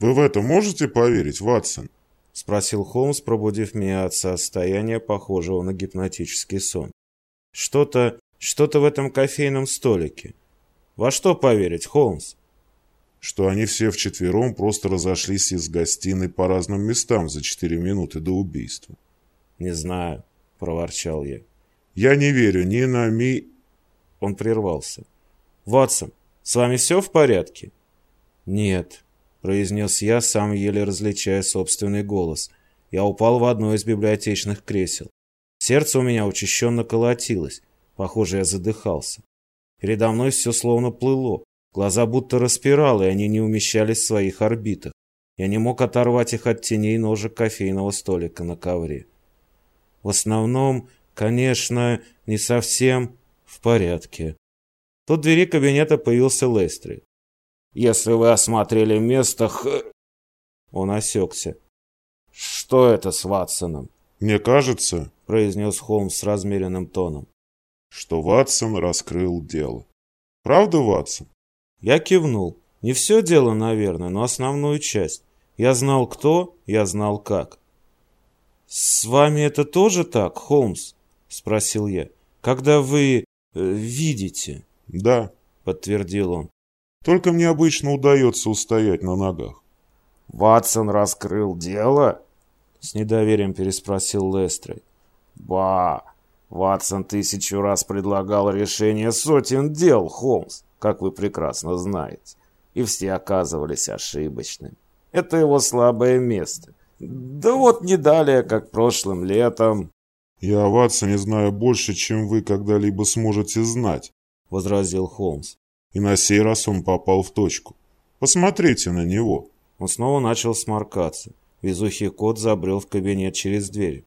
Вы в это можете поверить, Ватсон? Спросил Холмс, пробудив меня от состояния, похожего на гипнотический сон. Что-то, что-то в этом кофейном столике. Во что поверить, Холмс? Что они все вчетвером просто разошлись из гостиной по разным местам за четыре минуты до убийства. Не знаю, проворчал я. Я не верю ни на ми... Он прервался. Ватсон, с вами все в порядке? Нет, произнес я, сам еле различая собственный голос. Я упал в одно из библиотечных кресел. Сердце у меня учащенно колотилось. Похоже, я задыхался. Передо мной все словно плыло. Глаза будто распирало, и они не умещались в своих орбитах. Я не мог оторвать их от теней ножек кофейного столика на ковре. В основном, конечно, не совсем в порядке. Тут двери кабинета появился Лестри. «Если вы осмотрели место, х...» Он осекся. «Что это с Ватсоном?» «Мне кажется», — произнес Холмс с размеренным тоном, «что Ватсон раскрыл дело. Правда, Ватсон?» Я кивнул. Не все дело, наверное, но основную часть. Я знал кто, я знал как. «С вами это тоже так, Холмс?» — спросил я. «Когда вы... Э, видите?» «Да», — подтвердил он. «Только мне обычно удается устоять на ногах». «Ватсон раскрыл дело?» — с недоверием переспросил Лестрей. «Ба! Ватсон тысячу раз предлагал решение сотен дел, Холмс, как вы прекрасно знаете, и все оказывались ошибочными. Это его слабое место. Да вот не далее, как прошлым летом. «Я о Ватсоне знаю больше, чем вы когда-либо сможете знать», — возразил Холмс. И на сей раз он попал в точку. «Посмотрите на него». Он снова начал сморкаться. Везухий кот забрел в кабинет через дверь.